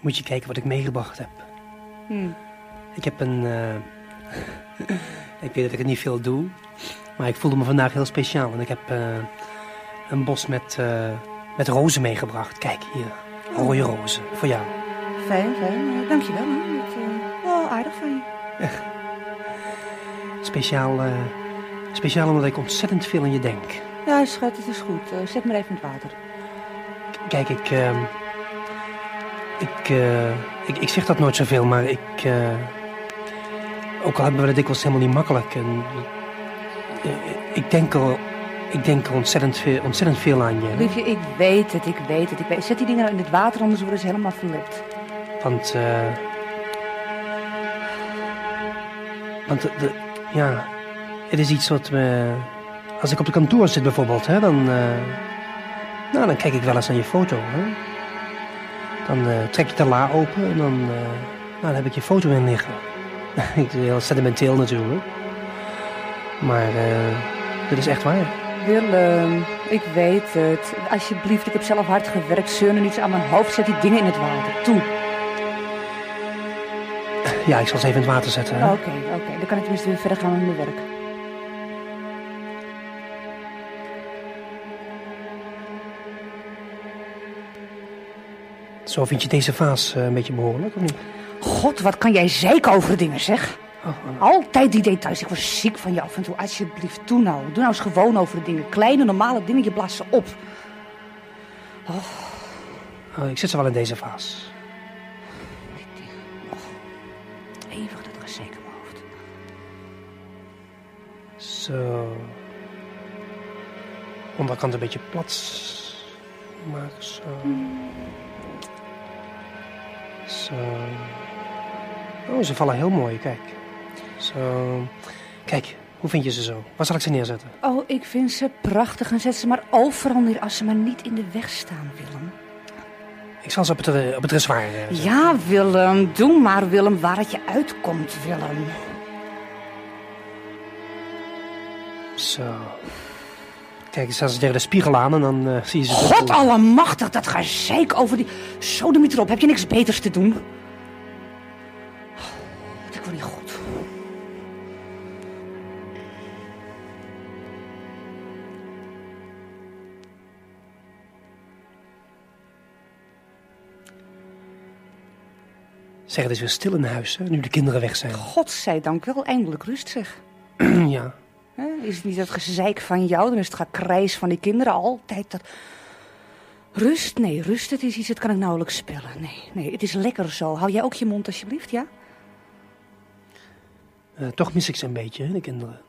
Moet je kijken wat ik meegebracht heb. Hmm. Ik heb een... eh, ik weet dat ik het niet veel doe. Maar ik voelde me vandaag heel speciaal. En ik heb eh, een bos met, eh, met rozen meegebracht. Kijk, hier. Rode rozen. Voor jou. Fijn, fijn. Dankjewel. Dat, wel aardig van je. Speciaal, eh, speciaal omdat ik ontzettend veel aan je denk. Ja, schat, het is goed. Zet maar even in het water. Kijk, ik, ehm, ik, eh, ik... Ik zeg dat nooit zoveel, maar ik... eh, ook al hebben we het dikwijls helemaal niet makkelijk. En, eh, ik denk er... Ik denk er ontzettend veel, ontzettend veel aan je. Liefje, ik weet het, ik weet het. Ik weet... Zet die dingen nou in het water, anders worden ze helemaal verlept. Want, eh... want, de, de- ja... Het is iets wat me... Als ik op de kantoor zit bijvoorbeeld, hè, dan... nou, dan kijk ik wel eens naar je foto, hè. Dan eh, trek je de la open en dan... eh, nou, dan heb ik je foto in liggen. ik heel sentimenteel natuurlijk. Maar, eh... dit is echt waar. Willem, ik weet het. Alsjeblieft, ik heb zelf hard gewerkt. Zeur nu niets aan mijn hoofd. Zet die dingen in het water. Toe. Ja, ik zal ze even in het water zetten. Oké, oké. Dan kan ik tenminste weer verder gaan met mijn werk. Zo vind je deze vaas eh, een beetje behoorlijk, of niet? God, wat kan jij zeiken over dingen, zeg. Oh, oh. Altijd die details. Ik word ziek van je af en toe. Alsjeblieft, doe nou. Doe nou eens gewoon over de dingen. Kleine, normale dingen, je blaast ze op. Oh, ik zet ze wel in deze vaas. Eeuwig dat gezeik in mijn hoofd. Zo. Onderkant een beetje plat maken. Zo. Zo. Oh, ze vallen heel mooi, kijk. Zo. Kijk, hoe vind je ze zo? Waar zal ik ze neerzetten? Oh, ik vind ze prachtig. En zet ze maar overal neer als ze maar niet in de weg staan, Willem. Ik zal ze op het, eh, op het dressoir eh, zetten. Ja, Willem. Doe maar, Willem, waar het je uitkomt, Willem. Zo. Kijk, ik zet ze tegen de spiegel aan en dan eh, zie je ze... God allemachtig, dat gezeik over die... Zo, de erop. Heb je niks beters te doen? Ik word niet goed. Zeg, het is weer stil in huis, hè, nu de kinderen weg zijn. Godzijdank wel eindelijk rust, zeg. ja. Hè, Is het niet dat gezeik van jou, dan is het gekrijs van die kinderen altijd dat... Rust? Nee, rust, het is iets, dat kan ik nauwelijks spellen. Nee, nee, het is lekker zo. Hou jij ook je mond alsjeblieft, ja? Eh, toch mis ik ze een beetje, hè, de kinderen.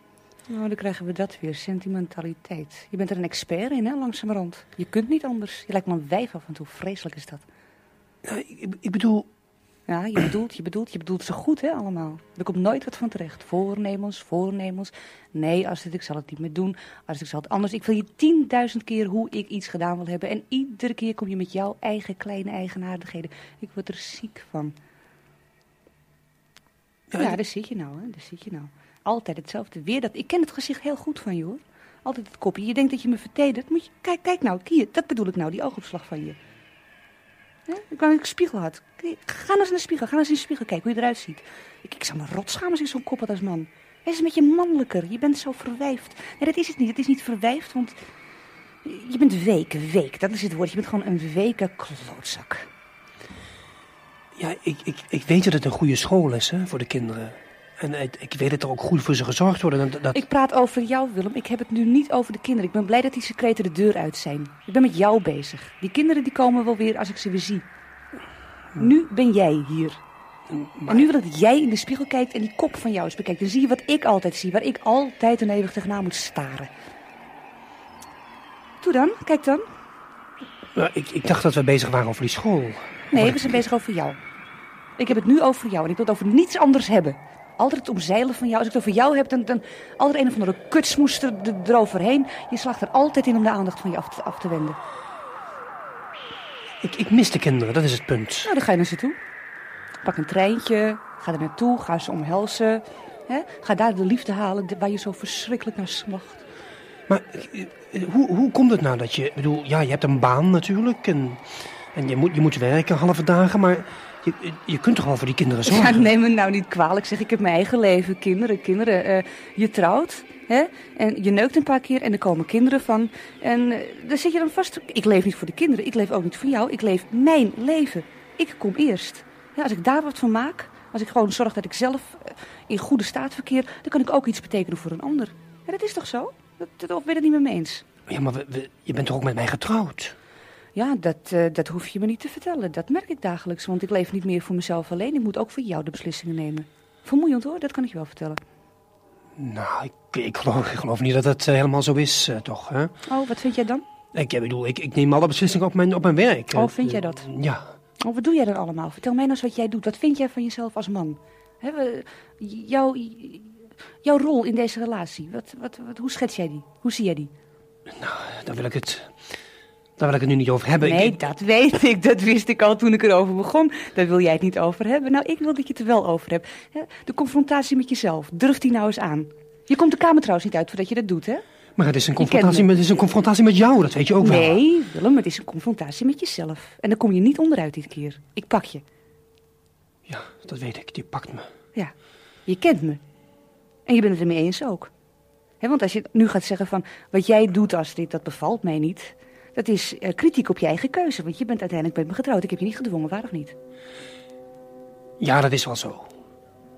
Nou, dan krijgen we dat weer, sentimentaliteit. Je bent er een expert in, hè, langzamerhand. Je kunt niet anders. Je lijkt me een wijf af en toe. Vreselijk is dat. Ja, ik, ik bedoel, Ja, je bedoelt, je bedoelt, je bedoelt ze goed, hè, allemaal. Er komt nooit wat van terecht. Voornemens, voornemens. Nee, als het, ik zal het niet meer doen. Als ik zal het anders. Ik wil je tienduizend keer hoe ik iets gedaan wil hebben. En iedere keer kom je met jouw eigen kleine eigenaardigheden. Ik word er ziek van. Ja, Ja, daar zit je nou, hè. Daar zit je nou. Altijd hetzelfde. Weer dat. Ik ken het gezicht heel goed van je, hoor. Altijd het kopje. Je denkt dat je me vertedert. Moet je, kijk, kijk nou, hier. Dat bedoel ik nou, die oogopslag van je. Ik ik een spiegel had. Ga nou eens in de spiegel. Ga nou eens in de spiegel kijken hoe je eruit ziet. Ik, ik zou me rot schamen als ik zo'n kop had als man. Wees een beetje mannelijker. Je bent zo verwijfd. Nee, dat is het niet. Het is niet verwijfd, want je bent week, week. Dat is het woord. Je bent gewoon een weke klootzak. ja, ik, ik, ik weet dat het een goede school is hè, voor de kinderen. En ik, ik weet dat er ook goed voor ze gezorgd wordt. en Dat, Ik praat over jou, Willem. Ik heb het nu niet over de kinderen. Ik ben blij dat die secreten de deur uit zijn. Ik ben met jou bezig. Die kinderen die komen wel weer als ik ze weer zie. Nu ben jij hier. En nu wil ik dat jij in de spiegel kijkt en die kop van jou eens bekijkt. Dan zie je wat ik altijd zie, waar ik altijd en eeuwig tegenaan moet staren. Doe dan, kijk dan. Nou, ik, ik dacht dat we bezig waren over die school. Nee, we zijn bezig over jou. Ik heb het nu over jou en ik wil het over niets anders hebben. Altijd het omzeilen van jou. Als ik het over jou heb, dan, dan altijd een of andere kutsmoes er, er- eroverheen. Je slaagt er altijd in om de aandacht van je af te, af te wenden. Ik, ik mis de kinderen, dat is het punt. Nou, dan ga je naar ze toe. Pak een treintje, ga er naartoe, ga ze omhelzen. Hè? Ga daar de liefde halen waar je zo verschrikkelijk naar smacht. Maar eh, hoe, hoe komt het nou dat je... Ik bedoel, ja, je hebt een baan natuurlijk. En En je moet, je moet werken halve dagen, maar je, je kunt toch wel voor die kinderen Ja, zorgen? neem me nou niet kwalijk. Zeg, ik heb mijn eigen leven. Kinderen, kinderen. eh, je trouwt, hè? En je neukt een paar keer en er komen kinderen van. En eh, daar zit je dan vast. Ik leef niet voor de kinderen. Ik leef ook niet voor jou. Ik leef mijn leven. Ik kom eerst. Ja, als ik daar wat van maak, als ik gewoon zorg dat ik zelf eh, in goede staat verkeer, dan kan ik ook iets betekenen voor een ander. Ja, dat is toch zo? Dat, dat, of ben je het niet met me eens? Ja, maar we- we- je bent toch ook met mij getrouwd? Ja, dat, eh, dat hoef je me niet te vertellen. Dat merk ik dagelijks, want ik leef niet meer voor mezelf alleen. Ik moet ook voor jou de beslissingen nemen. Vermoeiend hoor, dat kan ik je wel vertellen. Nou, ik, ik, geloof, ik geloof niet dat het eh, helemaal zo is, eh, toch? Hè? Oh, wat vind jij dan? Ik, ik bedoel, ik, ik neem alle beslissingen op mijn, op mijn werk. Oh, vind jij dat? Ja. Oh, wat doe jij dan allemaal? Vertel mij nou eens wat jij doet. Wat vind jij van jezelf als man? Hè, we- jouw, jouw rol in deze relatie, wat, wat, wat, hoe schets jij die? Hoe zie jij die? Daar wil ik het, daar wil ik het nu niet over hebben. Nee, ik, dat weet ik. Dat wist ik al toen ik erover begon. Daar wil jij het niet over hebben. Nou, ik wil dat je het er wel over hebt. De confrontatie met jezelf. Durf die nou eens aan. Je komt de kamer trouwens niet uit voordat je dat doet, hè? maar het is, een confrontatie me. met, het is een confrontatie met jou, dat weet je ook wel. Nee, Willem, het is een confrontatie met jezelf. En daar kom je niet onderuit dit keer. Ik pak je. Ja, dat weet ik. Die pakt me. Ja, je kent me. En je bent het ermee eens ook. Want als je nu gaat zeggen van wat jij doet Astrid, dat bevalt mij niet. Dat is eh, kritiek op je eigen keuze. Want je bent uiteindelijk met me getrouwd. Ik heb je niet gedwongen, waar of niet? Ja, dat is wel zo.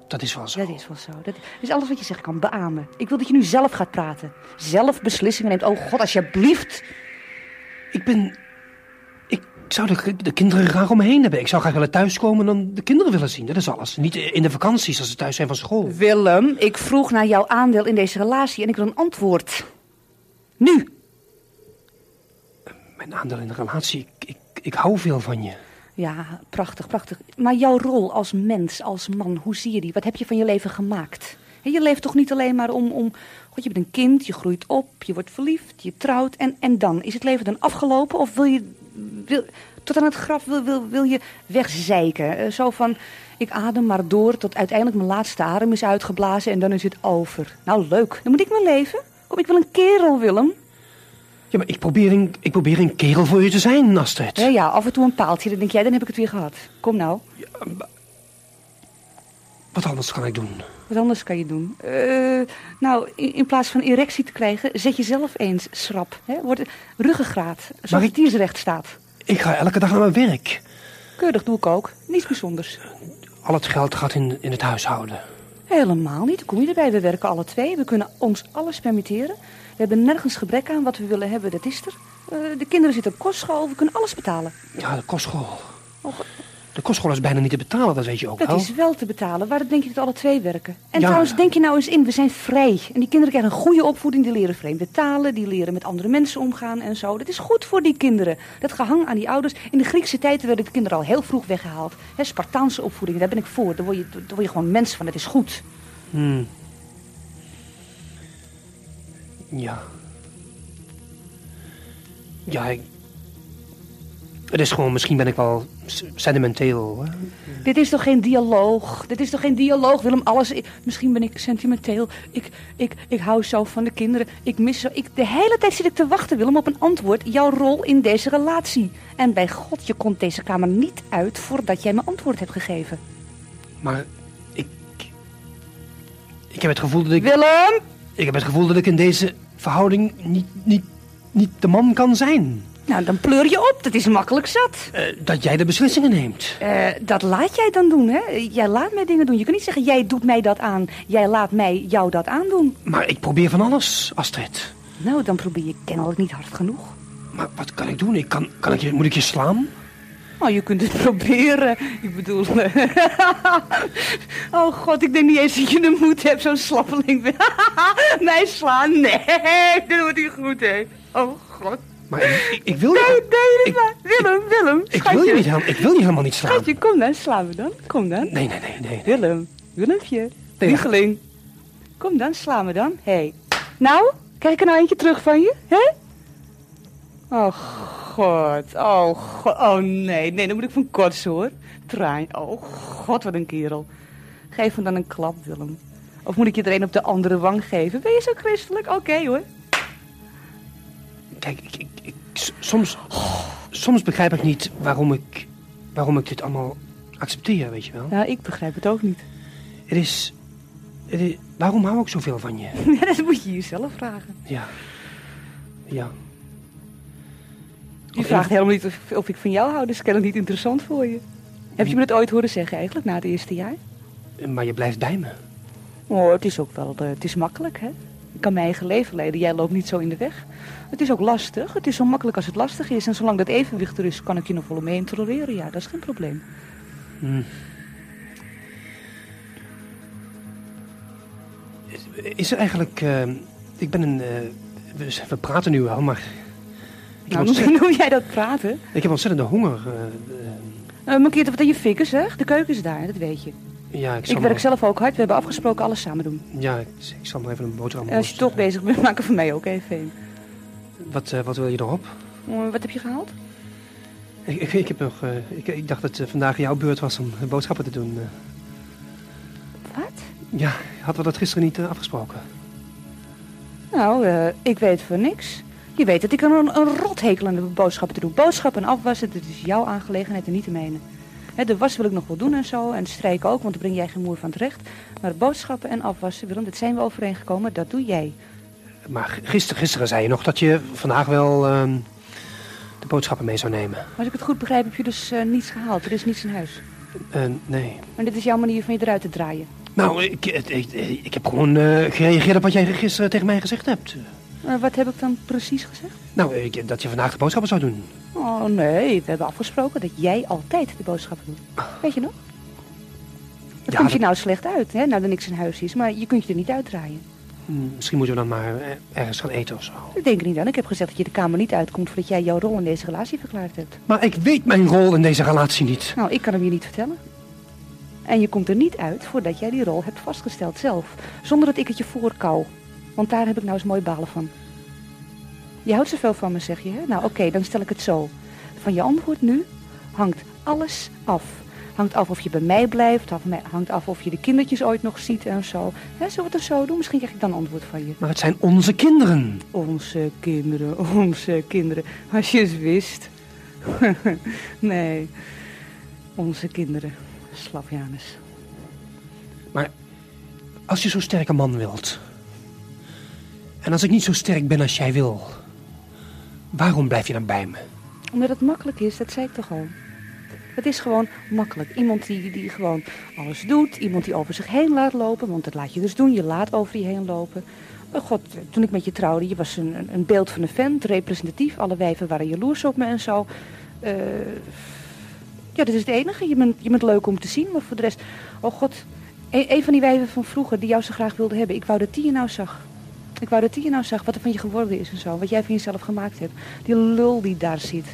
Dat is wel zo. Dat is wel zo. Dat is alles wat je zegt kan beamen. Ik wil dat je nu zelf gaat praten. Zelf beslissingen neemt. Oh god, alsjeblieft. Ik ben... Ik zou de, de kinderen graag om me heen hebben. Ik zou graag willen thuiskomen en dan de kinderen willen zien. Dat is alles. Niet in de vakanties als ze thuis zijn van school. Willem, ik vroeg naar jouw aandeel in deze relatie en ik wil een antwoord. Nu. Mijn aandeel in de relatie, ik, ik, ik hou veel van je. Ja, prachtig, prachtig. Maar jouw rol als mens, als man, hoe zie je die? Wat heb je van je leven gemaakt? Je leeft toch niet alleen maar om, om... God, je bent een kind, je groeit op, je wordt verliefd, je trouwt. En, en dan? Is het leven dan afgelopen? Of wil je... Wil, tot aan het graf wil, wil, wil je wegzeiken? Eh, zo van, ik adem maar door tot uiteindelijk mijn laatste adem is uitgeblazen en dan is het over. Nou, leuk. Dan moet ik mijn leven. Kom, ik wil een kerel, Willem. Ja, maar ik probeer een, ik probeer een kerel voor je te zijn, Astrid. Ja, ja, af en toe een paaltje. Dan denk jij, dan heb ik het weer gehad. Kom nou. Wat anders kan ik doen? Wat anders kan je doen. Eh, nou, in, in plaats van erectie te krijgen, zet je zelf eens schrap. Hè? Word ruggengraat, Maar ik- recht staat. Ik ga elke dag naar mijn werk. Keurig doe ik ook. Niets bijzonders. Al het geld gaat in, in het huishouden. Helemaal niet. Dan kom je erbij. We werken alle twee. We kunnen ons alles permitteren. We hebben nergens gebrek aan. Wat we willen hebben, dat is er. Eh, de kinderen zitten op kostschool. We kunnen alles betalen. Ja, de kostschool. Oh, De kostschool is bijna niet te betalen, dat weet je ook dat is wel te betalen. Waarom denk je dat alle twee werken? En Ja. trouwens, denk je nou eens in, we zijn vrij. En die kinderen krijgen een goede opvoeding. Die leren vreemde talen. Die leren met andere mensen omgaan en zo. Dat is goed voor die kinderen. Dat gehang aan die ouders. In de Griekse tijden werden de kinderen al heel vroeg weggehaald. Hè, Spartaanse opvoeding, daar ben ik voor. Daar word je, daar word je gewoon mens van. Dat is goed. Hmm. Ja. Ja, ik... Het is gewoon, misschien ben ik wel sentimenteel. Hè? Dit is toch geen dialoog? Dit is toch geen dialoog, Willem? Alles. misschien ben ik sentimenteel. Ik, ik, ik hou zo van de kinderen. Ik mis zo. Ik, de hele tijd zit ik te wachten, Willem, op een antwoord. Jouw rol in deze relatie. En bij God, je komt deze kamer niet uit voordat jij me antwoord hebt gegeven. Maar ik... Ik heb het gevoel dat ik... Willem! Ik heb het gevoel dat ik in deze verhouding niet, niet, niet de man kan zijn. Nou, dan pleur je op. Dat is makkelijk zat. Eh, dat jij de beslissingen neemt. Eh, dat laat jij dan doen, hè? Jij laat mij dingen doen. Je kunt niet zeggen, jij doet mij dat aan. Jij laat mij jou dat aandoen. Maar ik probeer van alles, Astrid. Nou, dan probeer je kennelijk niet hard genoeg. Maar wat kan ik doen? Ik kan, kan ik je, moet ik je slaan? Oh, je kunt het proberen. Ik bedoel... oh god, ik denk niet eens dat je de moed hebt, zo'n slappeling. Mij slaan? Nee, dat wordt niet goed, hè. Oh god. Maar ik, wil Nee, je... nee, ik- dat maar. Willem, Willem, Ik wil je, niet, helemaal- ik wil je helemaal niet slaan. Schatje, kom dan, slaan we dan. Kom dan. Nee, nee, nee, nee. Willem, Willempje, Nee. Kom dan, slaan we dan. Hé. Hey. Nou, krijg ik er nou eentje terug van je, hè? Oh god, oh god, oh nee, nee, dan moet ik van kotsen hoor. Trein, oh god, wat een kerel. Geef hem dan een klap, Willem. Of moet ik je er een op de andere wang geven? Ben je zo christelijk? Oké hoor. Kijk, ik, ik, soms, soms begrijp ik niet waarom ik, waarom ik dit allemaal accepteer, weet je wel. Ja, ik begrijp het ook niet. Het is, het is... Waarom hou ik zoveel van je? Dat moet je jezelf vragen. Ja. Ja. Je vraagt helemaal niet of, of ik van jou hou, dus kennelijk niet interessant voor je. Heb je me dat ooit horen zeggen eigenlijk, na het eerste jaar? Maar je blijft bij me. Oh, het is ook wel, eh, het is makkelijk, hè? Ik kan mijn eigen leven leiden, jij loopt niet zo in de weg. Het is ook lastig, het is zo makkelijk als het lastig is. En zolang dat evenwicht er is, kan ik je nog wel mee tolereren, ja, dat is geen probleem. Hm. Is er eigenlijk... eh, ik ben een... eh, we praten nu wel, maar... Nou, ontzettend, hoe jij dat praten? ik heb ontzettende honger. eh, eh, Uh, markeert wat aan je fikken, zeg. De keuken is daar, dat weet je. ja, ik Ik werk maar- zelf ook hard, we hebben afgesproken alles samen doen. Ja, ik, ik zal maar even een boterham... En als je toch bezig bent, maak er voor mij ook even een. Wat, eh, wat wil je erop? Wat heb je gehaald? Ik, ik, ik heb nog... eh, ik, ik dacht dat eh, vandaag jouw beurt was om eh, boodschappen te doen. eh. Wat? ja, hadden we dat gisteren niet eh, afgesproken? Nou, eh, ik weet voor niks. Je weet dat ik een, een rothekel aan de boodschappen te doen. Boodschappen en afwassen, dat is jouw aangelegenheid en niet de mijne. De was wil ik nog wel doen en zo, en strijken ook, want daar breng jij geen moer van terecht. Maar boodschappen en afwassen, Willem, dat zijn we overeengekomen, dat doe jij. Maar gisteren, gisteren zei je nog dat je vandaag wel ehm, de boodschappen mee zou nemen. Als ik het goed begrijp, heb je dus eh, niets gehaald. Er is niets in huis. Eh, nee. Maar dit is jouw manier van je eruit te draaien. Nou, ik, ik, ik, ik heb gewoon eh, gereageerd op wat jij gisteren tegen mij gezegd hebt. Eh, wat heb ik dan precies gezegd? Nou, ik, dat je vandaag de boodschappen zou doen. Oh nee, we hebben afgesproken dat jij altijd de boodschappen doet. Weet je nog? Het Ja, komt je dat- nou slecht uit, hè, nou er niks in huis is. Maar je kunt je er niet uitdraaien. Hm, Misschien moeten we dan maar eh, ergens gaan eten of zo. Ik denk er niet aan. Ik heb gezegd dat je de kamer niet uitkomt voordat jij jouw rol in deze relatie verklaard hebt. Maar ik weet mijn rol in deze relatie niet. Nou, ik kan hem je niet vertellen. En je komt er niet uit voordat jij die rol hebt vastgesteld zelf. Zonder dat ik het je voorkou. Want daar heb ik nou eens mooi balen van. Je houdt zoveel van me, zeg je. Hè? Nou, oké, dan stel ik het zo. Van je antwoord nu hangt alles af. Hangt af of je bij mij blijft, hangt af of je de kindertjes ooit nog ziet en zo. Hè, zullen we het zo doen? Misschien krijg ik dan een antwoord van je. Maar het zijn onze kinderen. Onze kinderen, onze kinderen. Als je eens wist. nee, onze kinderen. Slapjanus. Maar als je zo'n sterke man wilt... en als ik niet zo sterk ben als jij wil... waarom blijf je dan bij me? Omdat het makkelijk is, dat zei ik toch al. Het is gewoon makkelijk. Iemand die, die gewoon alles doet. Iemand die over zich heen laat lopen. Want dat laat je dus doen. Je laat over je heen lopen. Oh god, toen ik met je trouwde, je was een, een- beeld van een vent. Representatief. Alle wijven waren jaloers op me en zo. Eh, ja, dat is het enige. Je bent, je bent leuk om te zien. Maar voor de rest... Oh god, een, een van die wijven van vroeger die jou zo graag wilde hebben. Ik wou dat die je nou zag. Ik wou dat die je nou zag wat er van je geworden is en zo. Wat jij van jezelf gemaakt hebt. Die lul die daar zit.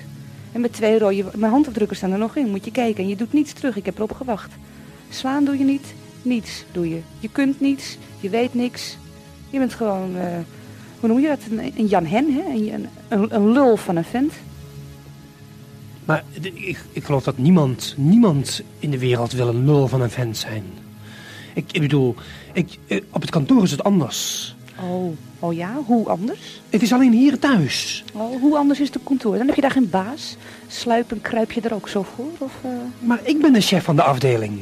En met twee rode... Mijn handafdrukken staan er nog in. Moet je kijken. En je doet niets terug. Ik heb erop gewacht. Slaan doe je niet. Niets doe je. Je kunt niets. Je weet niks. Je bent gewoon... eh, hoe noem je dat? Een, Jan Hen, hè? Een, een, een lul van een vent. Maar ik, ik geloof dat niemand, niemand in de wereld wil een lul van een vent zijn. Ik, ik bedoel, ik, eh, op het kantoor is het anders. Oh. Oh ja? Hoe anders? Het is alleen hier thuis. Oh, hoe anders is de kantoor? Dan heb je daar geen baas. Sluip en kruip je er ook zo voor? Of, eh, Maar ik ben de chef van de afdeling.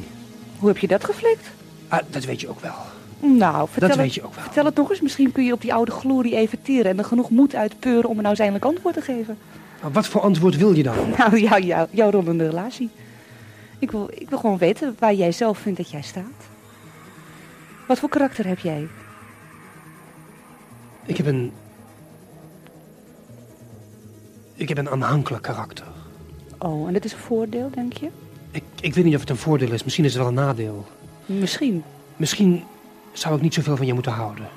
hoe heb je dat geflikt? Ah, dat weet je ook wel. Nou, vertel, Dat het, weet je ook wel. vertel het nog eens. Misschien kun je op die oude glorie even teren en er genoeg moed uitpeuren om er nou eens eindelijk antwoord te geven. Maar wat voor antwoord wil je dan? Nou, jou, jou, jouw rol in de relatie. Ik wil, ik wil gewoon weten waar jij zelf vindt dat jij staat. Wat voor karakter heb jij? Ik heb een... Ik heb een aanhankelijk karakter. Oh, en dit is een voordeel, denk je? Ik, ik weet niet of het een voordeel is. Misschien is het wel een nadeel. Misschien. Misschien zou ik niet zoveel van je moeten houden.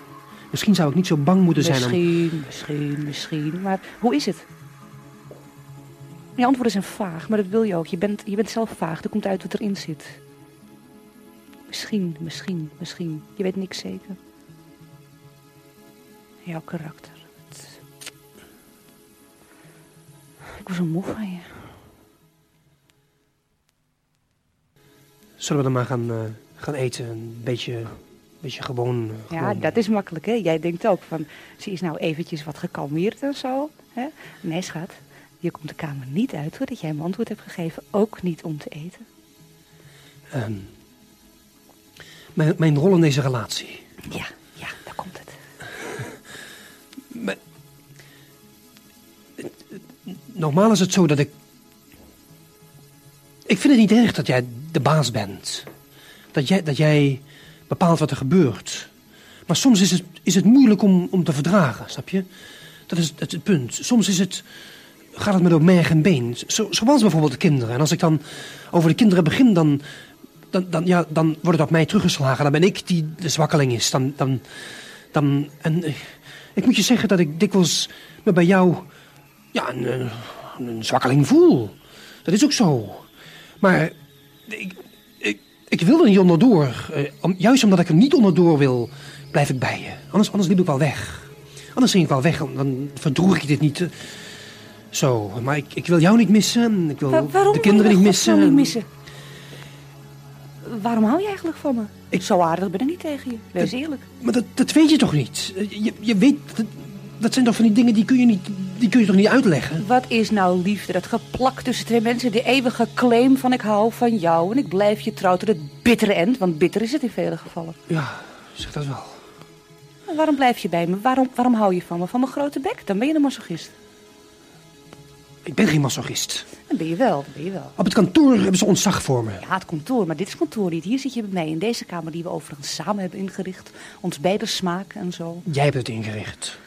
Misschien zou ik niet zo bang moeten zijn om... Misschien, misschien, misschien. Maar hoe is het? Je antwoorden zijn vaag, maar dat wil je ook. Je bent, je bent zelf vaag. Er komt uit wat erin zit. Misschien, misschien, misschien. Je weet niks zeker. Jouw karakter. Het- Ik was zo moe van je. Zullen we dan maar gaan, eh, gaan eten? Een beetje, beetje gewoon... eh, Ja, gewoon- dat is makkelijk, hè? Jij denkt ook van, ze is nou eventjes wat gekalmeerd en zo. Hè? Nee, schat. Je komt de kamer niet uit voordat jij hem antwoord hebt gegeven. Ook niet om te eten. Ehm, mijn, mijn rol in deze relatie. Ja, ja, daar komt het. Mijn- Normaal is het zo dat ik. Ik vind het niet erg dat jij de baas bent. Dat jij, dat jij bepaalt wat er gebeurt. Maar soms is het, is het moeilijk om, om te verdragen, snap je? Dat is het, het punt. Soms is het, gaat het me door merg en been. Zo, zoals bijvoorbeeld de kinderen. En als ik dan over de kinderen begin, dan, dan, dan, ja, dan wordt het op mij teruggeslagen. Dan ben ik die de zwakkeling is. Dan, dan, dan, en ik moet je zeggen dat ik dikwijls me bij jou ja, een, een zwakkeling voel. Dat is ook zo. Maar ik, ik, ik wil er niet onderdoor. Eh, om, juist omdat ik er niet onderdoor wil, blijf ik bij je. Anders, anders liep ik wel weg. Anders ging ik wel weg, dan- dan verdroeg ik dit niet. zo, maar ik, ik wil jou niet missen. Ik wil Wa- waarom de kinderen wil niet je missen. godsnaam niet missen? Waarom hou je eigenlijk van me? Ik- Zo aardig ben ik niet tegen je. Wees eerlijk. Maar dat, dat weet je toch niet? Eh, Je, je weet, dat, dat zijn toch van die dingen die kun, je niet, die kun je toch niet uitleggen? Wat is nou liefde? Dat geplak tussen twee mensen. De eeuwige claim van ik hou van jou. En ik blijf je trouw tot het bittere eind. Want bitter is het in vele gevallen. Ja, zeg dat wel. Waarom blijf je bij me? Waarom, waarom hou je van me? Van mijn grote bek? Dan ben je een masochist. Ik ben geen masochist. Dan ben je wel, ben je wel. Op het kantoor hebben ze ontzag voor me. Ja, het kantoor, maar dit is kantoor niet. Hier zit je bij mij in deze kamer die we overigens samen hebben ingericht. Ons beide smaak en zo. Jij hebt het ingericht.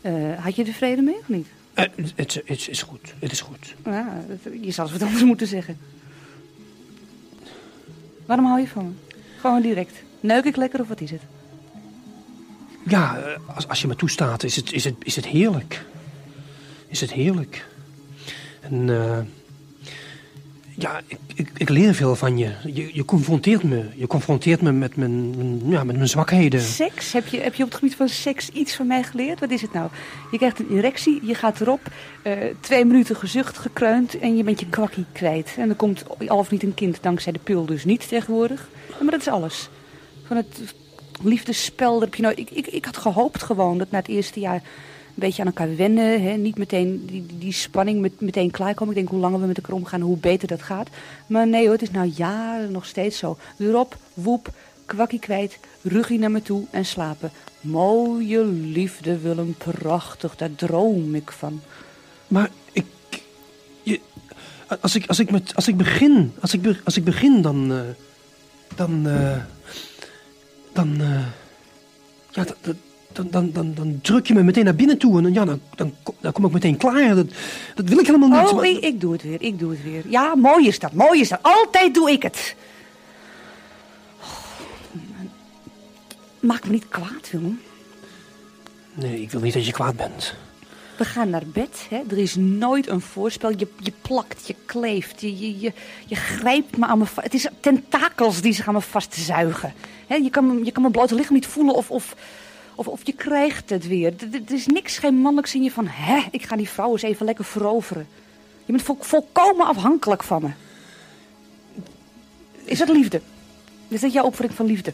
Eh, had je er vrede mee of niet? Eh, het, het, het is goed. Het is goed. Ja, dat- je zou eens wat anders moeten zeggen. Waarom hou je van me? Gewoon direct. Neuk ik lekker of wat is het? Ja, eh, als, als je me toestaat, is het, is, het, is het heerlijk. Is het heerlijk. En eh, ja, ik, ik, ik leer veel van je. je. Je confronteert me. Je confronteert me met mijn, ja, met mijn zwakheden. Seks? Heb je, heb je op het gebied van seks iets van mij geleerd? Wat is het nou? Je krijgt een erectie, je gaat erop, eh, twee minuten gezucht gekreund en je bent je kwakkie kwijt. En er komt al of niet een kind, dankzij de pil dus niet tegenwoordig. Maar dat is alles. Van het liefdespel, dat heb je nooit... Ik, ik, ik had gehoopt gewoon dat na het eerste jaar beetje aan elkaar wennen. Hè? Niet meteen die, die, spanning met, meteen klaarkomen. Ik denk hoe langer we met elkaar omgaan, hoe beter dat gaat. Maar nee hoor, het is nou jaren nog steeds zo. Erop, woep, kwakkie kwijt, ruggie naar me toe en slapen. Mooie liefde, Willem, prachtig, daar droom ik van. Maar ik. Je, als, ik, als, ik met, als ik begin. Als ik, be- als ik begin, dan. eh, dan. eh, dan. eh, ja, dat- dan, dan, dan, dan druk je me meteen naar binnen toe. En dan, ja, dan, dan, kom- dan kom ik meteen klaar. Dat, dat wil ik helemaal niet. Oh, maar- ik, ik doe het weer, ik doe het weer. Ja, mooi is dat, mooi is dat. Altijd doe ik het. Maak me niet kwaad, Willem. Nee, ik wil niet dat je kwaad bent. We gaan naar bed. Hè? Er is nooit een voorspel. Je, je plakt, je kleeft, je, je, je, je grijpt me aan me vast. Het is tentakels die zich aan me vastzuigen. Hè? Je, kan, je kan mijn blote lichaam niet voelen of, of, of, of je krijgt het weer. Er- is niks, geen mannelijks in je van... hè, ik ga die vrouw eens even lekker veroveren. Je bent vol- volkomen afhankelijk van me. Is dat liefde? Is dat jouw opvatting van liefde?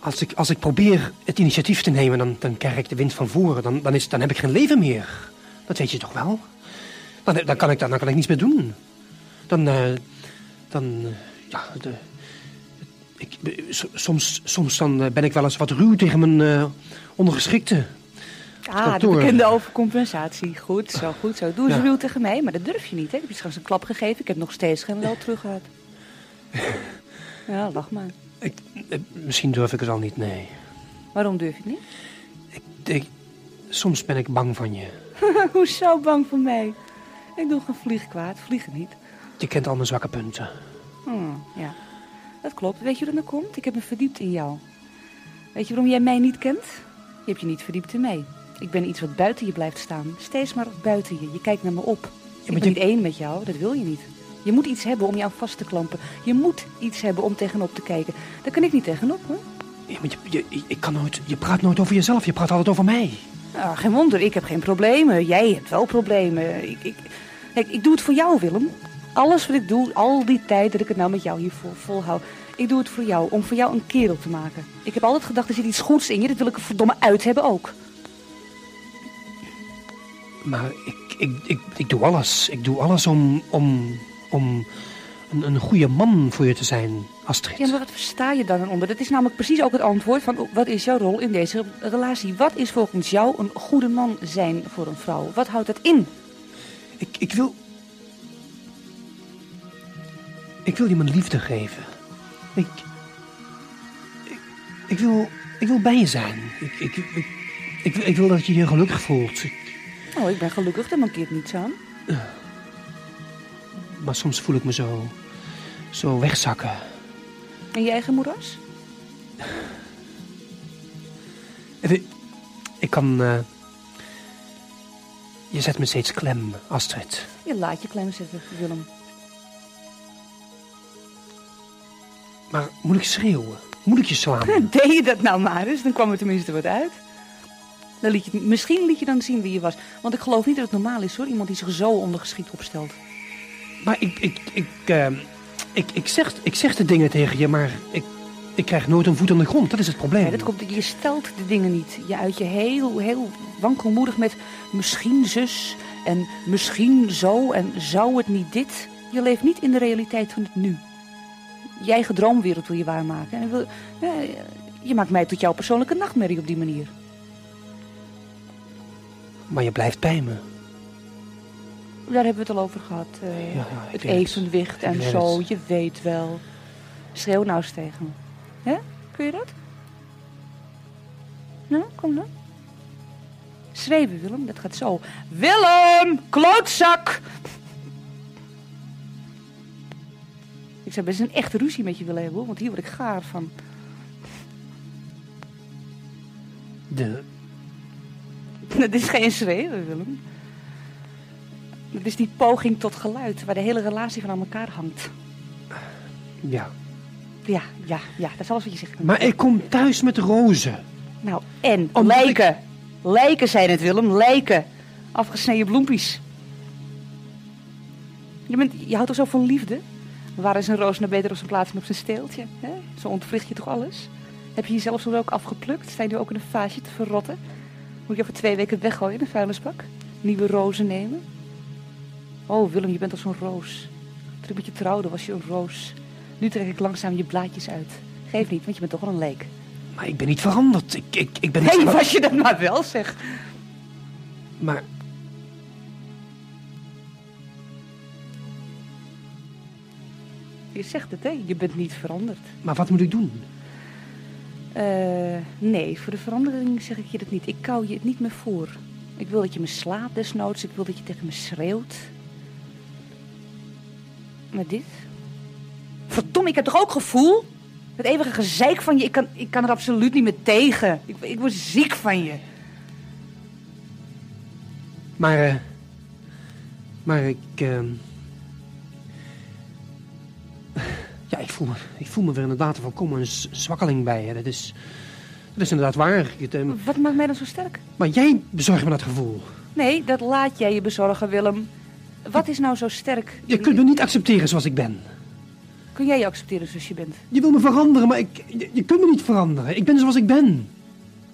Als ik, als ik probeer het initiatief te nemen, dan, dan krijg ik de wind van voren. Dan, dan, is, dan heb ik geen leven meer. Dat weet je toch wel? Dan, dan, kan, ik, dan, kan ik niets meer doen. Dan, eh, dan eh, ja, ik, soms, soms dan eh, ben ik wel eens wat ruw tegen mijn eh, ondergeschikte. Ah, de bekende overcompensatie. Goed zo, goed zo. Doe eens Ja. ruw tegen mij, maar dat durf je niet. Hè? Ik heb je straks een klap gegeven. Ik heb nog steeds geen wel terug gehad. Ja, lach maar. Ik, eh, misschien durf ik het al niet, nee. Waarom durf je het niet? Ik, ik- soms ben ik bang van je. Hoezo bang voor mij? Ik doe geen vlieg kwaad. Vliegen niet. Je kent al mijn zwakke punten. Hmm, ja, dat klopt. Weet je hoe dat nou komt? Ik heb me verdiept in jou. Weet je waarom jij mij niet kent? Je hebt je niet verdiept in mij. Ik ben iets wat buiten je blijft staan. Steeds maar buiten je. Je kijkt naar me op. ik maar ben je- niet één met jou. Dat wil je niet. Je moet iets hebben om je aan vast te klampen. Je moet iets hebben om tegenop te kijken. Daar kan ik niet tegenop, hoor. Ja, maar je, je, ik kan nooit, je praat nooit over jezelf, je praat altijd over mij. Ah, geen wonder, ik heb geen problemen. Jij hebt wel problemen. Ik, ik, kijk, ik doe het voor jou, Willem. Alles wat ik doe, al die tijd dat ik het nou met jou hier vol, volhoud. Ik doe het voor jou, om voor jou een kerel te maken. Ik heb altijd gedacht, er zit iets goeds in je. Dat wil ik er verdomme uit hebben ook. Maar ik, ik, ik, ik doe alles. Ik doe alles om, om, om een, een goede man voor je te zijn, Astrid. Ja, maar wat versta je dan onder? Dat is namelijk precies ook het antwoord van wat is jouw rol in deze relatie? Wat is volgens jou een goede man zijn voor een vrouw? Wat houdt dat in? Ik, ik wil... Ik wil je mijn liefde geven. Ik... Ik, ik wil... Ik wil bij je zijn. Ik, ik, ik, ik, ik wil dat je je gelukkig voelt. Ik- Oh, ik ben gelukkig, daar mankeert niets aan. maar soms voel ik me zo... Zo wegzakken. En je eigen? Even, Ik kan... eh, Je zet me steeds klem, Astrid. Je laat je klem zetten, Willem. Maar moet ik schreeuwen? Moet ik je slaan? Deed je dat nou maar eens, dan kwam er tenminste wat uit. Dan liet je, misschien liet je dan zien wie je was. Want ik geloof niet dat het normaal is hoor, iemand die zich zo ondergeschikt opstelt. Maar ik, ik, ik, eh, ik, ik, zeg, ik zeg de dingen tegen je, maar ik, ik krijg nooit een voet aan de grond. Dat is het probleem. Ja, dat komt, je stelt de dingen niet. Je uit je heel, heel wankelmoedig met misschien zus en misschien zo en zou het niet dit. Je leeft niet in de realiteit van het nu. Je eigen droomwereld wil je waarmaken. En wil, je maakt mij tot jouw persoonlijke nachtmerrie op die manier. Maar je blijft bij me. Daar hebben we het al over gehad. eh, Ja, het evenwicht en zo, het. je weet wel. Schreeuw nou eens tegen me. Hè? Kun je dat? Nou, kom dan. Schreeuwen, Willem, dat gaat zo. Willem, klootzak! Ik zou best een echte ruzie met je willen hebben, hoor, want hier word ik gaar van. De, Dat is geen schreeuwen, Willem. Dat is die poging tot geluid, waar de hele relatie van aan elkaar hangt. ja. Ja, ja, ja, dat is alles wat je zegt. Maar ik kom thuis met rozen. Nou, en Omdat lijken. Lijken zijn het, Willem, lijken. Afgesneden bloempies. Je, bent, je houdt toch zo van liefde? Waar is een roos nou beter op zijn plaats dan op zijn steeltje? Hè? Zo ontwricht je toch alles? Heb je jezelf zo ook afgeplukt? Je nu ook in een vaasje te verrotten? Moet je over twee weken weggooien in een vuilnisbak? Nieuwe rozen nemen? Oh, Willem, je bent als zo'n roos. Toen ik met je trouwde was je een roos. Nu trek ik langzaam je blaadjes uit. Geef niet, want je bent toch wel een leek. Maar ik ben niet veranderd. Ik, ik, ik ben niet Nee, veranderd. was je dat maar wel, zeg. Maar... Je zegt het, hè? Je bent niet veranderd. Maar wat moet ik doen? Eh, nee, voor de verandering zeg ik je dat niet. Ik kou je het niet meer voor. Ik wil dat je me slaat desnoods. Ik wil dat je tegen me schreeuwt. Maar dit? Verdomme, ik heb toch ook gevoel? Het eeuwige gezeik van je, ik kan, ik kan er absoluut niet meer tegen. Ik, ik word ziek van je. Maar... eh, maar ik... eh, ja, ik voel, me, ik voel me weer inderdaad een volkomen z- zwakkeling bij je. Dat is... Dat is inderdaad waar. Het, eh, Wat maakt mij dan zo sterk? maar jij bezorgt me dat gevoel. Nee, dat laat jij je bezorgen, Willem. Wat is nou zo sterk? Je kunt me niet accepteren zoals ik ben. Kun jij je accepteren zoals je bent? Je wil me veranderen, maar ik, je, je kunt me niet veranderen. Ik ben zoals ik ben.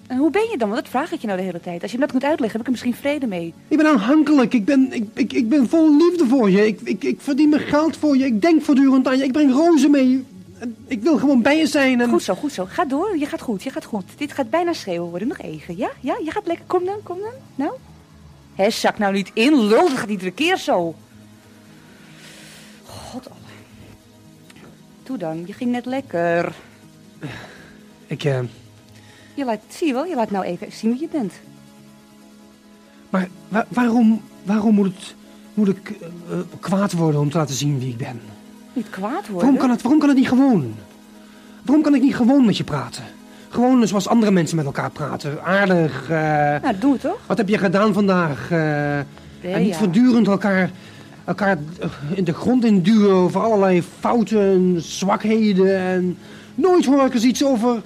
En hoe ben je dan? Want dat vraag ik je nou de hele tijd. Als je me dat kunt uitleggen, heb ik er misschien vrede mee. Ik ben aanhankelijk. Ik ben, ik, ik, ik ben vol liefde voor je. Ik, ik, ik verdien mijn geld voor je. Ik denk voortdurend aan je. Ik breng rozen mee. En Ik wil gewoon bij je zijn. En... Goed zo, goed zo. Ga door. Je gaat goed, je gaat goed. Dit gaat bijna schreeuwen worden. Nog even. Ja, ja, je gaat lekker. Kom dan, kom dan. Nou. Hé, zak nou niet in. Lul, dat gaat iedere keer zo. God. alle. Doe dan. Je ging net lekker. Ik, eh, Je laat, zie je wel, je laat nou even zien wie je bent. maar wa- waarom, waarom moet, het, moet ik eh, eh, kwaad worden om te laten zien wie ik ben? Niet kwaad worden. Waarom kan, het, waarom kan het niet gewoon? Waarom kan ik niet gewoon met je praten? Gewoon zoals andere mensen met elkaar praten. Aardig. eh, Nou, doe het toch? wat heb je gedaan vandaag? en niet ja. voortdurend elkaar, elkaar in de grond induwen over allerlei fouten en zwakheden. En nooit hoor ik eens iets over,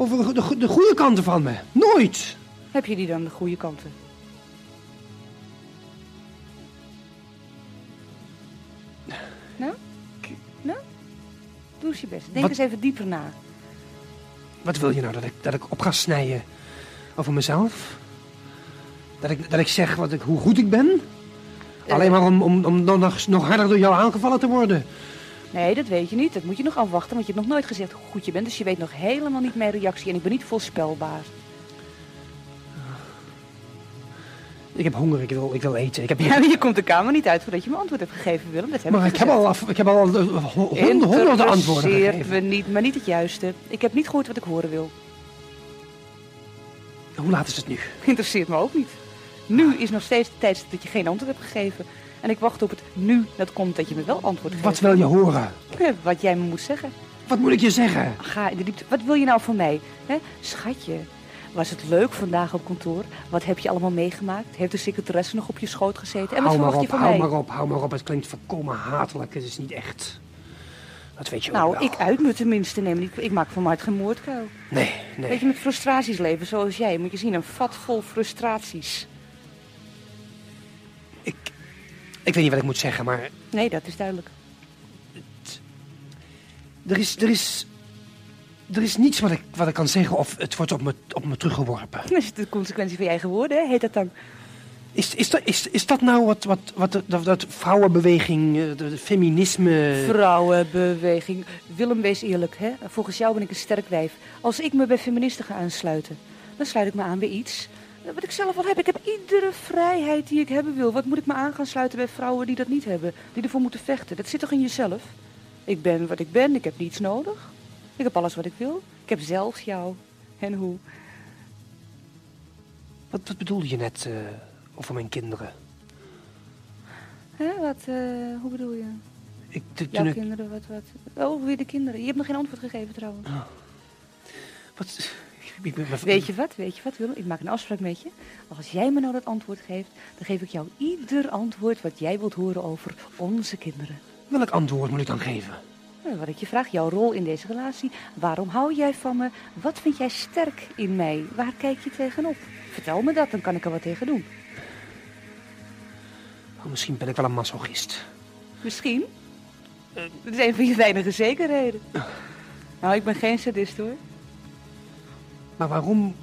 over de, de goede kanten van me. Nooit. Heb je die dan, de goede kanten? Nou? Nou? Doe eens je best. Denk Wat- eens even dieper na. Wat wil je nou? Dat ik, dat ik op ga snijden over mezelf? Dat ik, dat ik zeg wat ik, hoe goed ik ben? Alleen maar om, om, om nog, nog harder door jou aangevallen te worden. Nee, dat weet je niet. Dat moet je nog afwachten, want je hebt nog nooit gezegd hoe goed je bent. Dus je weet nog helemaal niet mijn reactie en ik ben niet voorspelbaar. Ik heb honger, ik wil, ik wil eten. Ik heb Ja, je komt de kamer niet uit voordat je me antwoord hebt gegeven, Willem. Dat heb maar ik ik heb, al, af- ik heb al ho- honderden, antwoorden Interesseert gegeven. me niet, maar niet het juiste. Ik heb niet gehoord wat ik horen wil. Hoe laat is het nu? Interesseert me ook niet. Nu is nog steeds de tijd dat je geen antwoord hebt gegeven. En ik wacht op het nu dat komt dat je me wel antwoord geeft. Wat wil je horen? Wat jij me moet zeggen. Wat moet ik je zeggen? Ga in de diepte. Wat wil je nou van mij? Hè? Schatje, was het leuk vandaag op kantoor? Wat heb je allemaal meegemaakt? Heeft de secretaresse nog op je schoot gezeten? En wat hou maar verwacht op, je van hou mij? maar op, hou maar op. Het klinkt volkomen hatelijk. Het is niet echt. Dat weet je ook Nou, wel. ik uit me tenminste nemen. Ik, ik maak van mij geen moordkuil. Nee, Weet nee. je, met frustraties leven zoals jij, moet je zien, een vat vol frustraties. Ik weet niet wat ik moet zeggen, maar Nee, dat is duidelijk. er is, er is, er is niets wat ik, wat ik kan zeggen of het wordt op me, op me teruggeworpen. Dat is de consequentie van je eigen woorden, hè? heet dat dan. Is, is, dat, is, is dat nou wat, wat, wat de- dat, dat vrouwenbeweging, eh, de, de feminisme... Vrouwenbeweging. Willem, wees eerlijk, hè? Volgens jou ben ik een sterk wijf. Als ik me bij feministen ga aansluiten, dan sluit ik me aan bij iets wat ik zelf al heb. Ik heb iedere vrijheid die ik hebben wil. Wat moet ik me aan gaan sluiten bij vrouwen die dat niet hebben? Die ervoor moeten vechten? Dat zit toch in jezelf? Ik ben wat ik ben, ik heb niets nodig. Ik heb alles wat ik wil. Ik heb zelfs jou. En hoe? Wat, wat bedoelde je net eh, over mijn kinderen? Hè, wat, eh, hoe bedoel je? Ik, Jouw ik, kinderen, wat, wat? Oh, weer de kinderen. Je hebt nog geen antwoord gegeven trouwens. wat, ik, Weet je wat, weet je wat Willem? Ik maak een afspraak met je. Als jij me nou dat antwoord geeft, dan geef ik jou ieder antwoord wat jij wilt horen over onze kinderen. Welk antwoord moet ik dan geven? Nou, Wat ik je vraag, jouw rol in deze relatie. Waarom hou jij van me? Wat vind jij sterk in mij? Waar kijk je tegenop? Vertel me dat, dan kan ik er wat tegen doen. Oh, misschien ben ik wel een masochist. Misschien. Dat is een van je weinige zekerheden. Nou, ik ben geen sadist hoor. Maar waarom,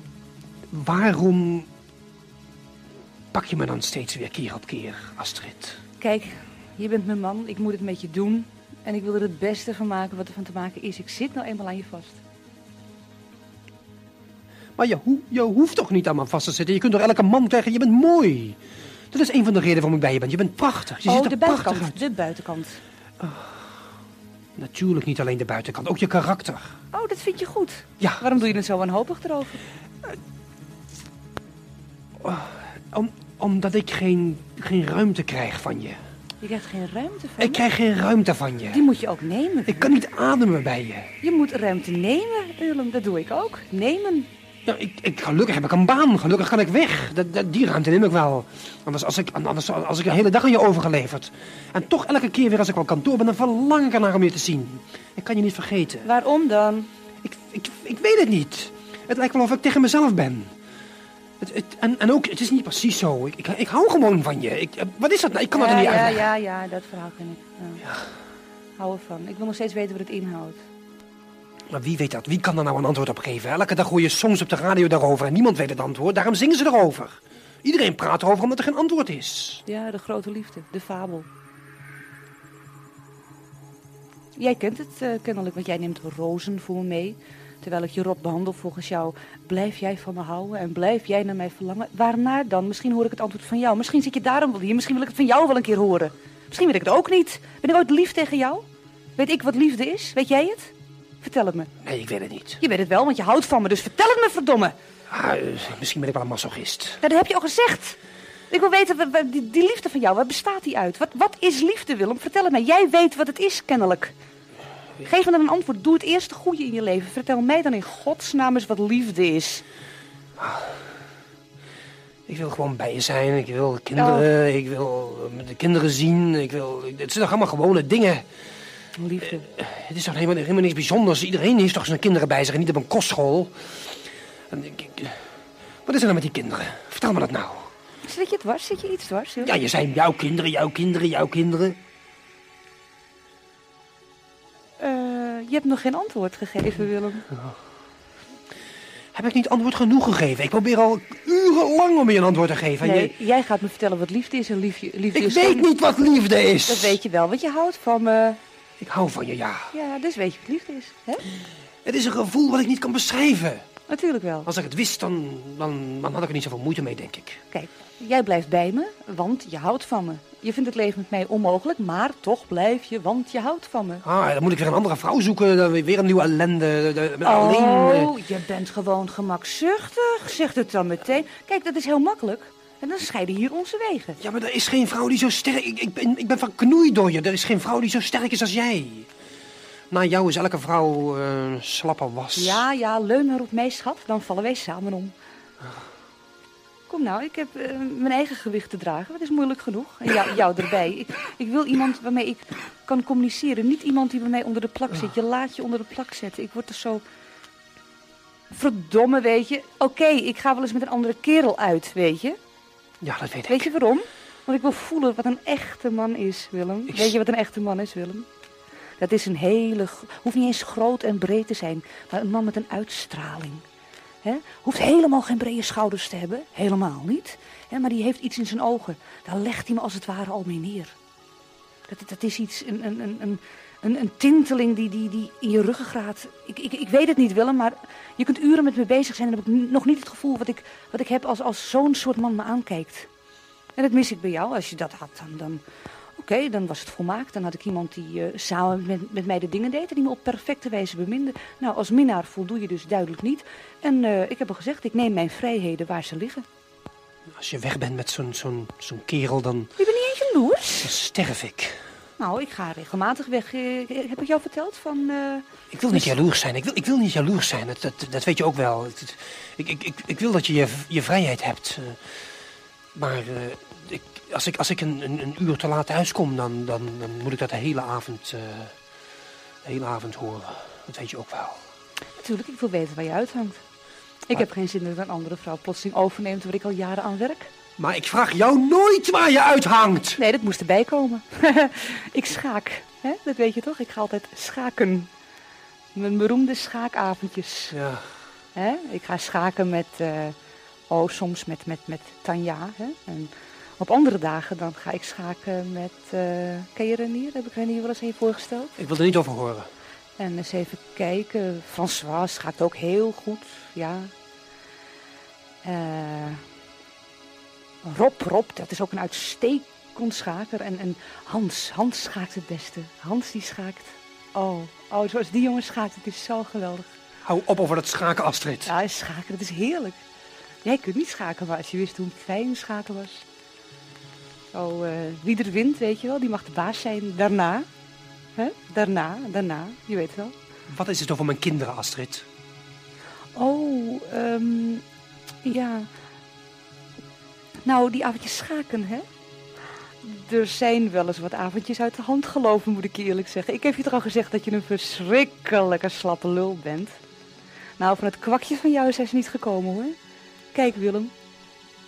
waarom pak je me dan steeds weer keer op keer, Astrid? Kijk, je bent mijn man, ik moet het met je doen. En ik wil er het beste van maken wat er van te maken is. Ik zit nou eenmaal aan je vast. Maar je, je hoeft toch niet aan me vast te zitten? Je kunt door elke man krijgen, je bent mooi. Dat is een van de redenen waarom ik bij je ben. Je bent prachtig. Je oh, ziet de er prachtig buitenkant. uit. De buitenkant. Natuurlijk niet alleen de buitenkant, ook je karakter. Oh, dat vind je goed. Ja, Waarom doe je het zo wanhopig erover? om, omdat ik geen, geen ruimte krijg van je. Je krijgt geen ruimte van Ik krijg geen ruimte van Die je. moet je ook nemen. Ik kan niet ademen bij je. Je moet ruimte nemen, Willem. Dat doe ik ook. Nemen. Ja, ik, ik, gelukkig heb ik een baan. Gelukkig kan ik weg. Dat, dat, die ruimte neem ik wel. Anders als ik, anders als ik een hele dag aan je overgeleverd. En toch elke keer weer als ik op kantoor ben, dan verlang ik ernaar om je te zien. Ik kan je niet vergeten. Waarom dan? Ik, ik, ik weet het niet. Het lijkt wel of ik tegen mezelf ben. Het, het, en, en ook, het is niet precies zo. Ik, ik, ik hou gewoon van je. Ik, wat is dat nou? Ik kan dat ja, er niet ja, uitleggen. ja, ja, dat verhaal ken ik. Ja. Hou ervan. Ik wil nog steeds weten wat het inhoudt. Maar wie weet dat? Wie kan daar nou een antwoord op geven? Elke dag hoor je songs op de radio daarover en niemand weet het antwoord. Daarom zingen ze erover. Iedereen praat erover omdat er geen antwoord is. Ja, de grote liefde. De fabel. Jij kent het eh, kennelijk, want jij neemt rozen voor me mee. Terwijl ik je rot behandel volgens jou, blijf jij van me houden en blijf jij naar mij verlangen. Waarnaar dan? Misschien hoor ik het antwoord van jou. Misschien zit je daarom wel hier. Misschien wil ik het van jou wel een keer horen. Misschien weet ik het ook niet. Ben ik ooit lief tegen jou? Weet ik wat liefde is? Weet jij het? Vertel het me. Nee, ik weet het niet. Je weet het wel, want je houdt van me, dus vertel het me, verdomme. Ah, eh, misschien ben ik wel een masochist. Ja, dat heb je al gezegd. Ik wil weten, die, die liefde van jou, waar bestaat die uit? Wat, wat is liefde, Willem? Vertel het mij. Jij weet wat het is, kennelijk. Geef me dan een antwoord. Doe het eerste goede in je leven. Vertel mij dan in godsnaam eens wat liefde is. Ik wil gewoon bij je zijn. Ik wil kinderen. Oh. Ik wil eh, de kinderen zien. Ik wil, het zijn toch allemaal gewone dingen. Liefde. Het is toch helemaal, helemaal niks bijzonders. Iedereen heeft toch zijn kinderen bij zich en niet op een kostschool. En ik, ik- wat is er nou met die kinderen? Vertel me dat nou. Zit je dwars? Zit je iets dwars? Ja, je zei jouw kinderen, jouw kinderen, jouw kinderen. Eh, je hebt nog geen antwoord gegeven, Willem. Heb ik niet antwoord genoeg gegeven? Ik probeer al urenlang om je een antwoord te geven. en Nee, je- jij gaat me vertellen wat liefde is en liefje, liefde ik is weet gewoon- niet wat liefde is. Dat weet je wel, want je houdt van me. Ik hou van je, ja. Ja, dus weet je wat liefde is. Hè? Het is een gevoel wat ik niet kan beschrijven. Natuurlijk wel. Als ik het wist, dan, dan, dan had ik er niet zoveel moeite mee, denk ik. Kijk, jij blijft bij me, want je houdt van me. Je vindt het leven met mij onmogelijk, maar toch blijf je, want je houdt van me. Ah, dan moet ik weer een andere vrouw zoeken. dan Weer een nieuwe ellende. de- de- Alleen... eh, Oh, je bent gewoon gemakzuchtig. Zeg het dan meteen. Kijk, dat is heel makkelijk. En dan scheiden hier onze wegen. Ja, maar er is geen vrouw die zo sterk... Ik, ik, ben, ik ben van knoei door je. Er is geen vrouw die zo sterk is als jij. Na jou is elke vrouw een slappe was. Ja, ja, leun maar op mij, schat. Dan vallen wij samen om. Kom nou, ik heb eh, mijn eigen gewicht te dragen. Dat is moeilijk genoeg. En jou, jou erbij. Ik, ik wil iemand waarmee ik kan communiceren. Niet iemand die bij mij onder de plak zit. Je laat je onder de plak zetten. Ik word er zo... Verdomme, weet je. Oké, ik ga wel eens met een andere kerel uit, weet je. Ja, dat weet ik. Weet je waarom? Want ik wil voelen wat een echte man is, Willem. Ik- Weet je wat een echte man is, Willem? Dat is een hele... Hoeft niet eens groot en breed te zijn, maar een man met een uitstraling. Hè? Hoeft helemaal geen brede schouders te hebben, helemaal niet. Maar die heeft iets in zijn ogen. Daar legt hij me als het ware al mee neer. Dat, dat is iets, een, een, een, een, een, een tinteling die, die, die in je ruggengraat... Ik, ik, ik weet het niet, Willem, maar je kunt uren met me bezig zijn... en heb ik nog niet het gevoel wat ik, wat ik heb als, als zo'n soort man me aankijkt. En dat mis ik bij jou. Als je dat had, dan... dan Oké, dan was het volmaakt. Dan had ik iemand die eh, samen met, met mij de dingen deed... en die me op perfecte wijze beminde. Nou, als minnaar voldoe je dus duidelijk niet. En eh, ik heb al gezegd, ik neem mijn vrijheden waar ze liggen. Als je weg bent met zo'n zo'n zo'n kerel, dan, Je bent niet eens jaloers. dan sterf ik. Nou, ik ga regelmatig weg. Eh, heb ik jou verteld van... eh, Ik wil niet jaloers zijn. Ik wil, ik wil niet jaloers zijn. Dat, dat, dat weet je ook wel. Ik, ik, ik, ik wil dat je je, je vrijheid hebt. eh. maar ik, als ik, als ik een, een, een uur te laat thuis kom, dan, dan, dan moet ik dat de hele avond, de hele avond horen. Dat weet je ook wel. Natuurlijk, ik wil weten waar je uithangt. Ik Maar- heb geen zin dat een andere vrouw plotseling overneemt waar ik al jaren aan werk. Maar ik vraag jou nooit waar je uithangt. Nee, dat moest erbij komen. ik schaak, hè? dat weet je toch? Ik ga altijd schaken. Mijn beroemde schaakavondjes. Ja, Hè? Ik ga schaken met, eh, oh, soms met, met, met Tanja. Hè? En op andere dagen dan ga ik schaken met, eh ken je Renier? Heb ik Renier wel eens je voorgesteld? ik wil er niet over horen. En eens even kijken. François schaakt ook heel goed, ja. Eh, Rob, Rob, dat is ook een uitstekend schaker. En, en Hans, Hans schaakt het beste. Hans die schaakt. Oh, oh, zoals die jongen schaakt, het is zo geweldig. Hou op over dat schaken, Astrid. Ja, schaken, dat is heerlijk. Jij kunt niet schaken, maar als je wist hoe fijn schaken was. Zo, eh, wie er wint, weet je wel, die mag de baas zijn daarna. Hè? Daarna, daarna, je weet wel. Wat is het over mijn kinderen, Astrid? Oh, ehm, ja. Nou, die avondjes schaken, hè? Er zijn wel eens wat avondjes uit de hand gelopen, moet ik je eerlijk zeggen. Ik heb je toch al gezegd dat je een verschrikkelijke slappe lul bent? Nou, van het kwakje van jou zijn ze niet gekomen, hoor. Kijk, Willem.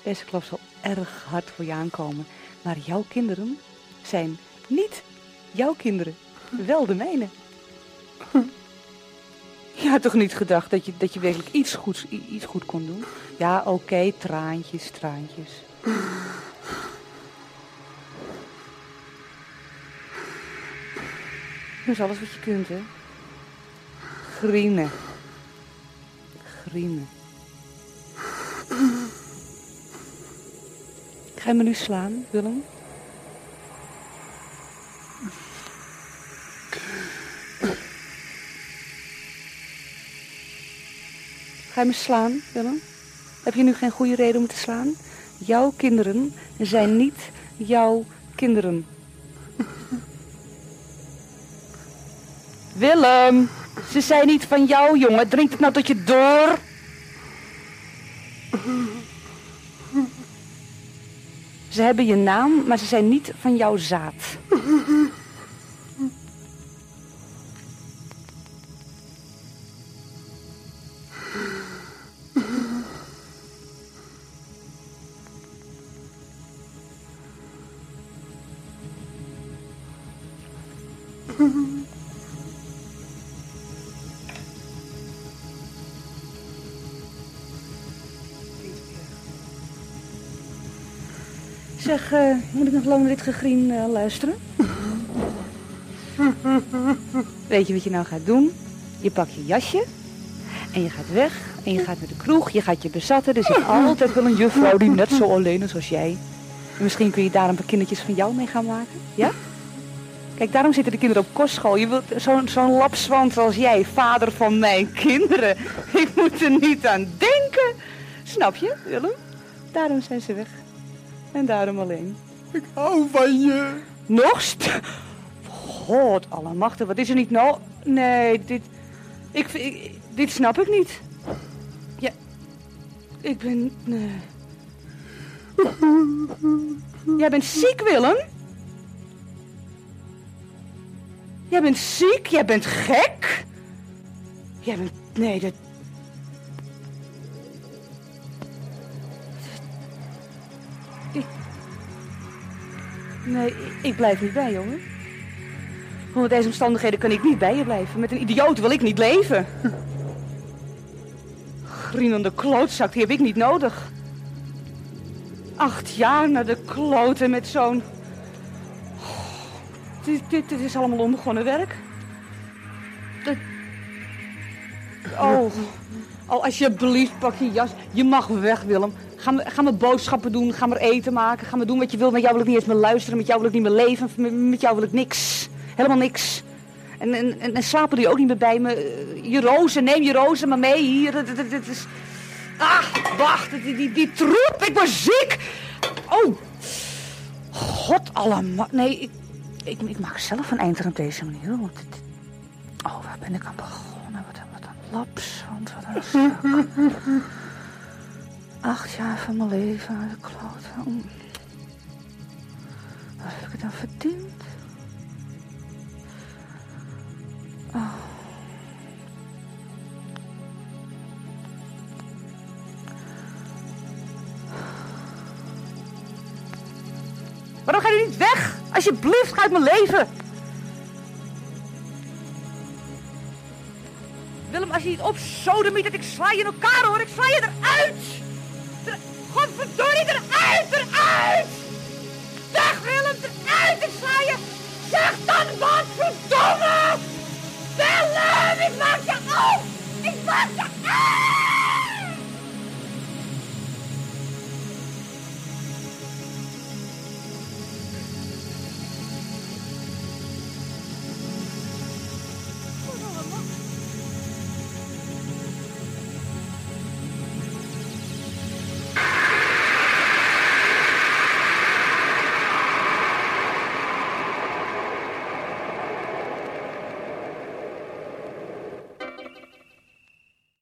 Deze klap zal erg hard voor je aankomen. Maar jouw kinderen zijn niet jouw kinderen. Wel de mijne. Je had toch niet gedacht dat je, dat je werkelijk iets goeds iets goed kon doen? Ja, oké, traantjes, traantjes. Dat is alles wat je kunt, hè? Grienen. Grienen. Ga je me nu slaan, Willem? Ga je me slaan, Willem? Heb je nu geen goede reden om te slaan? Jouw kinderen zijn niet jouw kinderen. Willem, ze zijn niet van jou, jongen. Drinkt het nou tot je door? Ze hebben je naam, maar ze zijn niet van jouw zaad. Zeg, eh, moet ik nog lang naar dit gegrien eh, luisteren? Weet je wat je nou gaat doen? Je pakt je jasje en je gaat weg en je gaat naar de kroeg. Je gaat je bezatten. Er zit altijd wel een juffrouw die net zo alleen is als jij. En misschien kun je daar een paar kindertjes van jou mee gaan maken. Ja? Kijk, daarom zitten de kinderen op kostschool. Je wilt zo'n zo'n lapswand als jij, vader van mijn kinderen. Ik moet er niet aan denken. Snap je, Willem? Daarom zijn ze weg. En daarom alleen. Ik hou van je. Nog. God, allemachtig, wat is er niet nou? Nee, dit... Ik, ik, dit snap ik niet. Ja, ik ben... Nee. Jij bent ziek, Willem? Jij bent ziek? Jij bent gek? Jij bent... Nee, dat... Nee, ik blijf niet bij, jongen. Onder deze omstandigheden kan ik niet bij je blijven. Met een idioot wil ik niet leven. Grienende klootzak, die heb ik niet nodig. Acht jaar naar de kloten met zo'n... Dit, dit, dit is allemaal onbegonnen werk. Dat... Oh, oh, alsjeblieft, pak je jas. Je mag weg, Willem. Ga me, ga me boodschappen doen, ga maar eten maken, ga maar doen wat je wil. Met jou wil ik niet eens meer luisteren, met jou wil ik niet meer leven, met, jou wil ik niks. Helemaal niks. En, en, en, en slapen doe je ook niet meer bij me. Je rozen, neem je rozen maar mee hier. Het is... Ah, wacht, die, die, die troep, ik ben ziek. Oh, god allemaal. Nee, ik, ik, ik maak zelf een eind aan op deze manier. Want dit... Oh, waar ben ik aan begonnen? Wat, wat een laps, want wat een stuk. Acht jaar van mijn leven kloten. Wat heb ik het dan verdiend? Oh. Waarom ga je niet weg? Alsjeblieft, ga uit mijn leven. Willem, als je niet op sodemiet dat ik sla je in elkaar hoor. Ik sla je eruit jullie eruit, eruit! Dag Willem, eruit, ik sla je! Zeg dan wat, verdomme! Willem, ik maak je af! Ik maak je